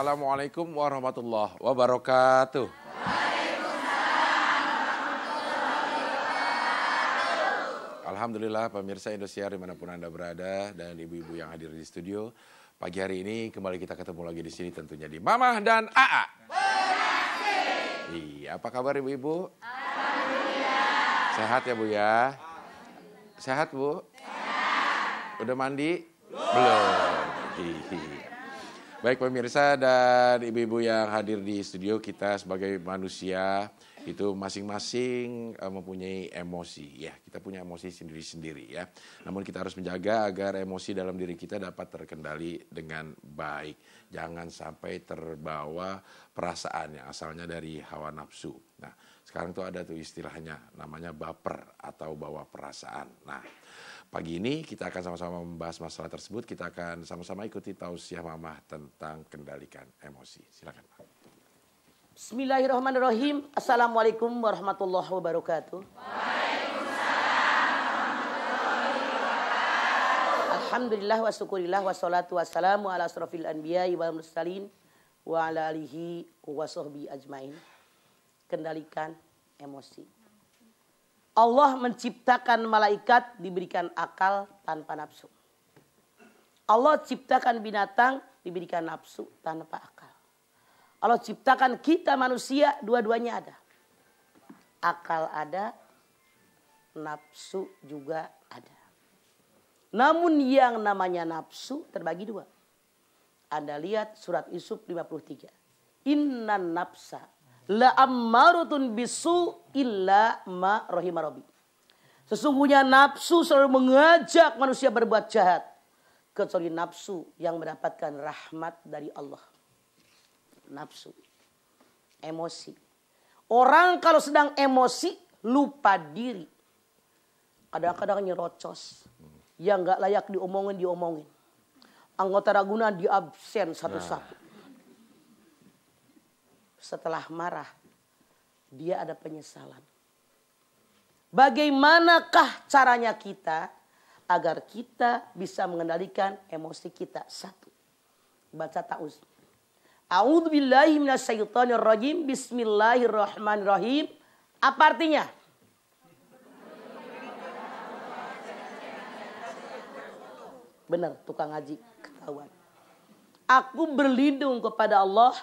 Assalamualaikum warahmatullahi wabarakatuh. Alhamdulillah pemirsa Indosiar di mana pun Anda berada dan ibu-ibu yang hadir di studio. Pagi hari ini kembali kita ketemu lagi di sini tentunya di Mamah dan AA. Iya, apa kabar ibu-ibu? Sehat ya Bu ya? Sehat Bu? Udah mandi? Belum. Iya. Baik pemirsa dan ibu-ibu yang hadir di studio kita sebagai manusia itu masing-masing eh, mempunyai emosi ya. Kita punya emosi sendiri-sendiri ya. Namun kita harus menjaga agar emosi dalam diri kita dapat terkendali dengan baik. Jangan sampai terbawa perasaan yang asalnya dari hawa nafsu. Nah sekarang tuh ada tuh istilahnya namanya baper atau bawa perasaan. Nah Pagi ini kita akan sama-sama membahas masalah tersebut. Kita akan sama-sama ikuti tausiah mamah tentang kendalikan emosi. Silakan. Bismillahirrahmanirrahim. Assalamualaikum warahmatullahi wabarakatuh. Alhamdulillah wa syukurillah wa salatu wa salamu ala asrafil anbiya wal mursalin wa ala alihi wa sahbihi ajmain. Kendalikan emosi. Allah menciptakan malaikat diberikan akal tanpa nafsu. Allah ciptakan binatang diberikan nafsu tanpa akal. Allah ciptakan kita manusia dua-duanya ada. Akal ada, nafsu juga ada. Namun yang namanya nafsu terbagi dua. Anda lihat surat Yusuf 53. Inna nafsa la ammarutun bisu illa ma rahimah rabbi. Sesungguhnya nafsu selalu mengajak manusia berbuat jahat. Kecuali nafsu yang mendapatkan rahmat dari Allah. Nafsu. Emosi. Orang kalau sedang emosi lupa diri. Kadang-kadang nyerocos. Yang nggak layak diomongin, diomongin. Anggota Ragunan diabsen satu-satu. Setelah marah, dia ada penyesalan. Bagaimanakah caranya kita agar kita bisa mengendalikan emosi kita? Satu, baca ta'uz. A'udzubillahi minasyaitonirrajim. Bismillahirrahmanirrahim. Apa artinya? Benar, tukang ngaji ketahuan. Aku berlindung kepada Allah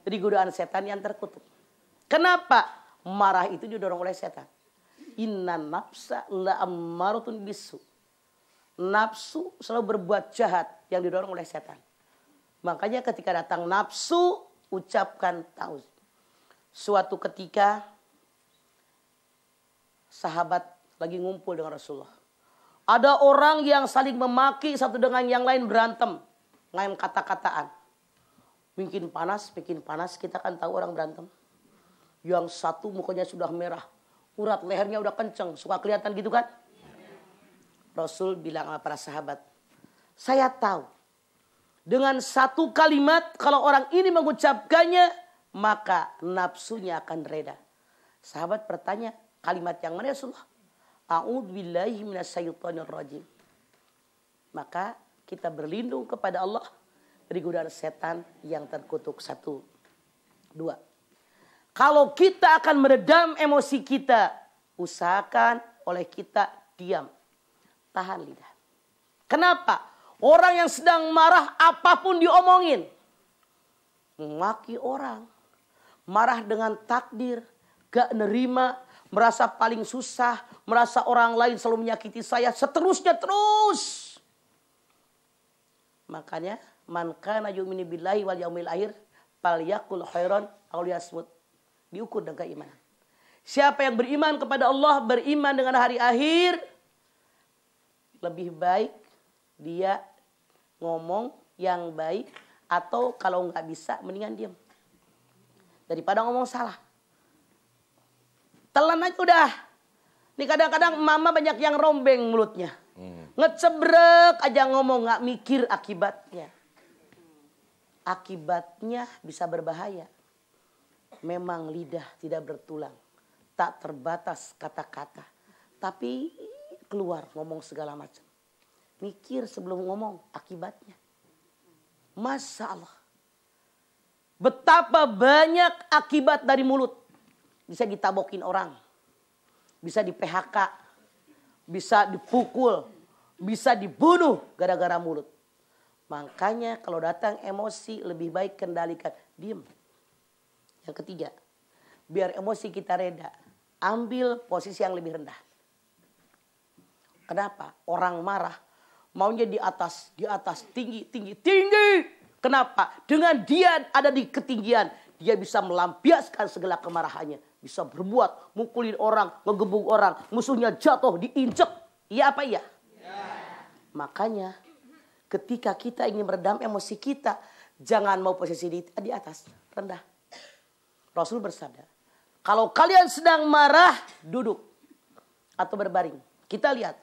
dari godaan setan yang terkutuk. Kenapa? Marah itu didorong oleh setan. Inna nafsa la ammaratun bisu. Nafsu selalu berbuat jahat yang didorong oleh setan. Makanya ketika datang nafsu, ucapkan tauz. Suatu ketika sahabat lagi ngumpul dengan Rasulullah. Ada orang yang saling memaki satu dengan yang lain berantem. Ngaim kata-kataan. Bikin panas, bikin panas. Kita kan tahu orang berantem. Yang satu mukanya sudah merah. Urat lehernya udah kenceng. Suka kelihatan gitu kan? Rasul bilang sama para sahabat. Saya tahu. Dengan satu kalimat kalau orang ini mengucapkannya. Maka nafsunya akan reda. Sahabat bertanya. Kalimat yang mana ya Rasulullah? A'udzubillahi minasyaitonirrajim. Maka kita berlindung kepada Allah dari godaan setan yang terkutuk satu. Dua. Kalau kita akan meredam emosi kita, usahakan oleh kita diam. Tahan lidah. Kenapa? Orang yang sedang marah apa pun diomongin. Maki orang. Marah dengan takdir. Gak nerima. Merasa paling susah. Merasa orang lain selalu menyakiti saya. Seterusnya terus. Makanya man kana yu'minu billahi wal yaumil akhir falyakul khairan aw liyasmut. Diukur dengan keimanan. Siapa yang beriman kepada Allah, beriman dengan hari akhir, lebih baik dia ngomong yang baik atau kalau nggak bisa mendingan diam daripada ngomong salah. Telan aja udah. Ini kadang-kadang mama banyak yang rombeng mulutnya. Ngecebrek aja ngomong nggak mikir akibatnya. Akibatnya bisa berbahaya. Memang lidah tidak bertulang. Tak terbatas kata-kata. Tapi keluar ngomong segala macam. Mikir sebelum ngomong akibatnya. Masya Allah. Betapa banyak akibat dari mulut. Bisa ditabokin orang. Bisa di PHK. Bisa dipukul. Bisa dibunuh gara-gara mulut. Makanya kalau datang emosi lebih baik kendalikan. Diem. Yang ketiga. Biar emosi kita reda. Ambil posisi yang lebih rendah. Kenapa? Orang marah maunya di atas, di atas, tinggi, tinggi, tinggi. Kenapa? Dengan dia ada di ketinggian, dia bisa melampiaskan segala kemarahannya. Bisa berbuat, mukulin orang, ngegebuk orang, musuhnya jatuh, diinjek. Iya apa iya? Makanya ketika kita ingin meredam emosi kita, jangan mau posisi di, di atas, rendah. Rasul bersabda, kalau kalian sedang marah, duduk atau berbaring. Kita lihat,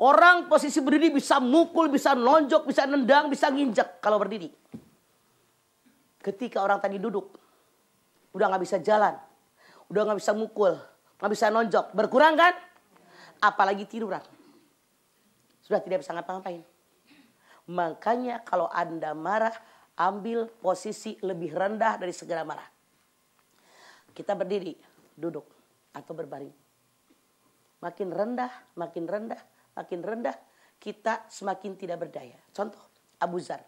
orang posisi berdiri bisa mukul, bisa nonjok, bisa nendang, bisa nginjek kalau berdiri. Ketika orang tadi duduk, udah nggak bisa jalan, udah nggak bisa mukul, nggak bisa nonjok, berkurang kan? Apalagi tiduran, sudah tidak bisa ngapa-ngapain. Makanya kalau anda marah, ambil posisi lebih rendah dari segala marah. Kita berdiri, duduk, atau berbaring. Makin rendah, makin rendah, makin rendah, kita semakin tidak berdaya. Contoh, Abu Zar.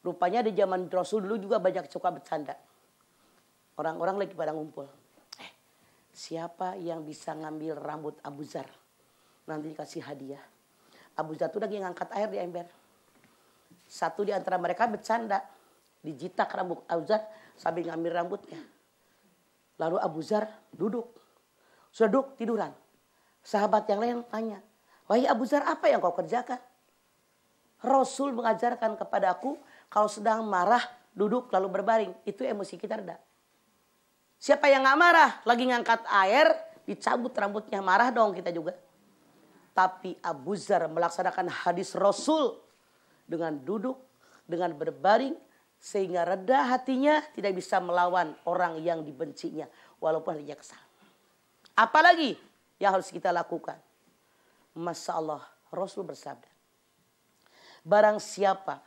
Rupanya di zaman Rasul dulu juga banyak suka bercanda. Orang-orang lagi pada ngumpul. Eh, siapa yang bisa ngambil rambut Abu Zar? Nanti dikasih hadiah. Abu Zar itu lagi ngangkat air di ember. Satu di antara mereka bercanda. Dijitak rambut Abu Zar sambil ngambil rambutnya. Lalu Abu Zar duduk. Sudah duduk tiduran. Sahabat yang lain tanya. Wahai Abu Zar apa yang kau kerjakan? Rasul mengajarkan kepada aku kalau sedang marah duduk lalu berbaring. Itu emosi kita reda. Siapa yang nggak marah lagi ngangkat air dicabut rambutnya marah dong kita juga. Tapi Abu Zar melaksanakan hadis Rasul dengan duduk, dengan berbaring sehingga reda hatinya tidak bisa melawan orang yang dibencinya walaupun hatinya kesal. Apalagi yang harus kita lakukan? Masya Allah, Rasul bersabda. Barang siapa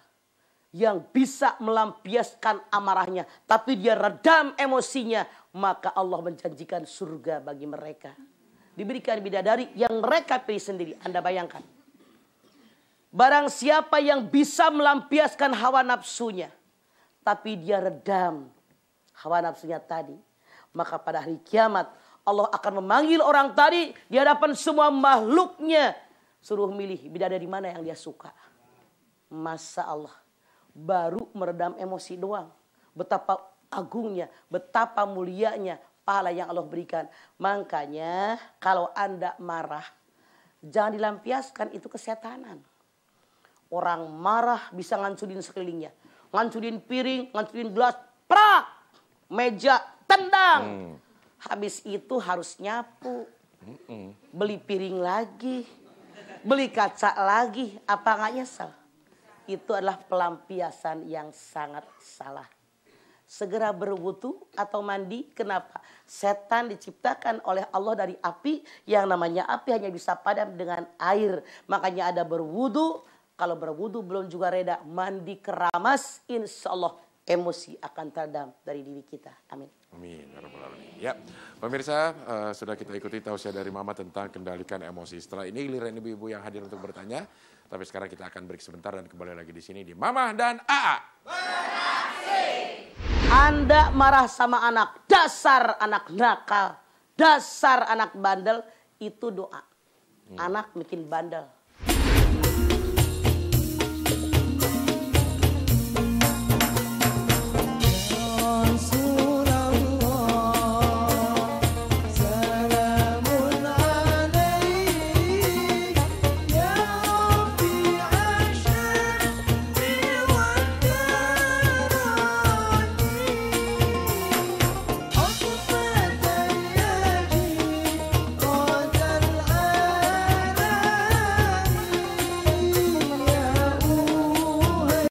yang bisa melampiaskan amarahnya, tapi dia redam emosinya, maka Allah menjanjikan surga bagi mereka. Diberikan bidadari yang mereka pilih sendiri. Anda bayangkan. Barang siapa yang bisa melampiaskan hawa nafsunya, tapi dia redam hawa nafsunya tadi, maka pada hari kiamat Allah akan memanggil orang tadi di hadapan semua makhluknya. Suruh milih bidadari mana yang dia suka. Masa Allah baru meredam emosi doang. Betapa agungnya, betapa mulianya pahala yang Allah berikan. Makanya kalau Anda marah, jangan dilampiaskan itu kesetanan. Orang marah bisa ngancurin sekelilingnya. Ngancurin piring, ngancurin gelas, prak, meja, tendang. Hmm. Habis itu harus nyapu. Beli piring lagi. Beli kaca lagi. Apa nggak nyesel? Itu adalah pelampiasan yang sangat salah. Segera berwudu atau mandi. Kenapa? Setan diciptakan oleh Allah dari api. Yang namanya api hanya bisa padam dengan air. Makanya ada berwudu. Kalau berwudu belum juga reda. Mandi keramas. Insya Allah emosi akan teredam dari diri kita. Amin. Amin. ya. Ya, pemirsa eh, sudah kita ikuti tausiah dari Mama tentang kendalikan emosi. Setelah ini giliran ibu-ibu yang hadir untuk bertanya. Tapi sekarang kita akan break sebentar dan kembali lagi di sini di Mama dan AA. Anda marah sama anak, dasar anak nakal, dasar anak bandel, itu doa. Anak bikin bandel.